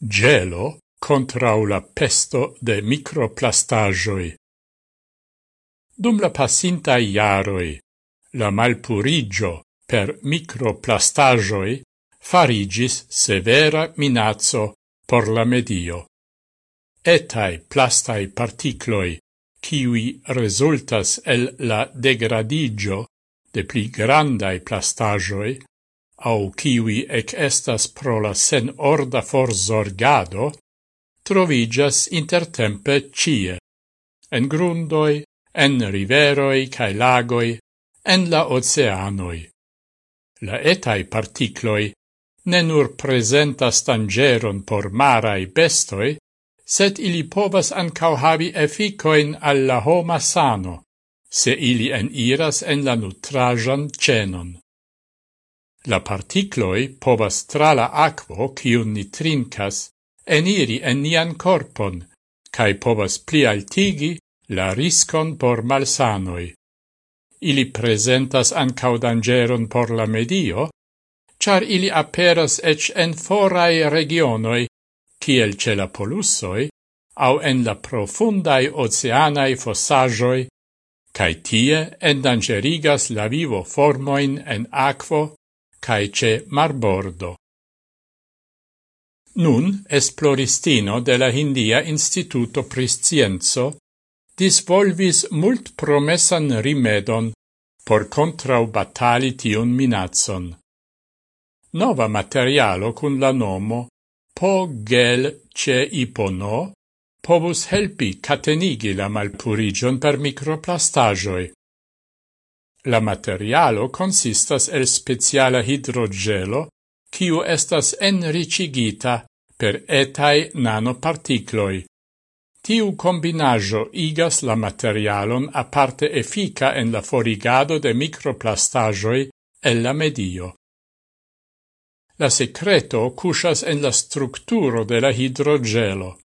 Gelo contra la pesto de microplastagioi. Dum la passintai iaroi, la malpurigio per microplastagioi farigis severa minazzo por la medio. Etai plastai particloi, kiwi resultas el la degradigio de pli grandai plastagioi, au kiwi ec estas pro la sen orda forzorgado, trovigas intertempe cie, en grundoi, en riveroi cae lagoi, en la oceanoi. La etai particloi ne nur presentas tangeron por marai bestoi, set ili povas ancau havi efficoin alla homa sano, se ili en iras en la nutrajan cenon. La particloi povas tra la aquo, cium ni trincas, eniri en nian corpon, cae povas pli altigi la riscon por malsanoi. Ili presentas ancau dangeron por la medio, char ili aperas ec en forai regionoi, ciel ce la polussoi, au en la profundai oceanai fossajoi, cae tie endangerigas la vivo formoin en aquo cae ce marbordo. Nun, esploristino de la Hindia Instituto Priscienzo disvolvis mult promessan rimedon por contrau batali tiun minazon. Nova materialo cun la nomo po gel ce ipono povus helpi catenigi la malpurigion per microplastagioi. La materialo consistas el speciala hidrogelo, kiu estas enricigita per etai nanoparticloi. Tiu combinajo igas la materialon aparte effica en la forigado de microplastajoi el la medio. La secreto cusas en la structuro de la hidrogelo.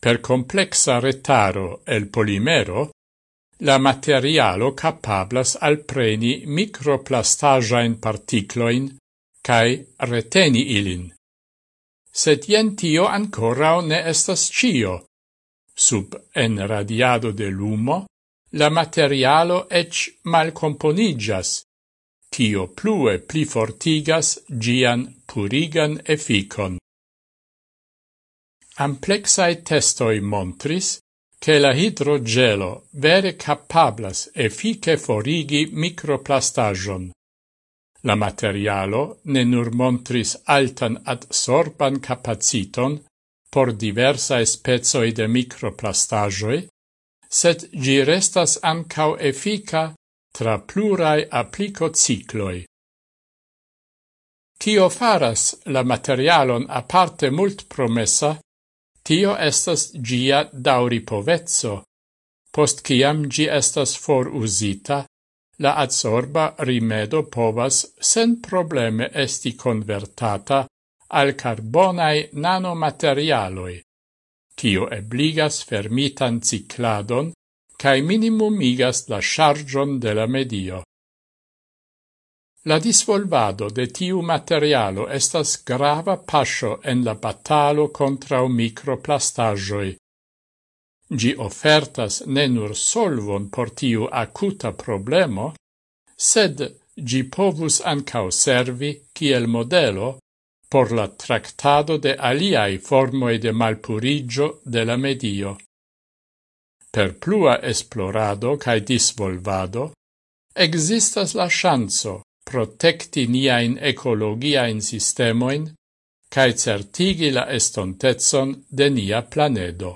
Per complexa retaro el polimero, la materialo capablas alpreni microplastagiaen particloin cae reteni ilin. Sed jen tio ancorau ne estas cio. Sub en radiado de lumo, la materialo ec malcomponigas. Tio plue pli fortigas gian purigan efficon. Amplexae testoi montris che la hidrogelo vere capablas effice forigi microplastagion. La materialo ne nur montris altan adsorban capaciton por diversae spezoi de microplastagioi, sed gi restas ancau effica tra plurai applico cicloi. Tio faras la materialon aparte mult promessa Tio estas gia dauripovezzo, post ciam gi estas for usita, la adsorba rimedo povas sen probleme esti convertata al carbonai nanomaterialoi, tio ebligas fermitan cicladon cae minimumigas la chargion de la medio. La disvolvado de tiu materialo estas grava pascio en la batalo contra microplastagioi. Gi ofertas ne nur solvon por tiu acuta problemo, sed gi povus ancao servi kiel modelo por la tractado de aliai formoi de malpurigio de la medio. Per plua esplorado cae disvolvado, existas la chanzo protecti niain ecologiain sistemoin, cae certigi la estontetson de nia planedo.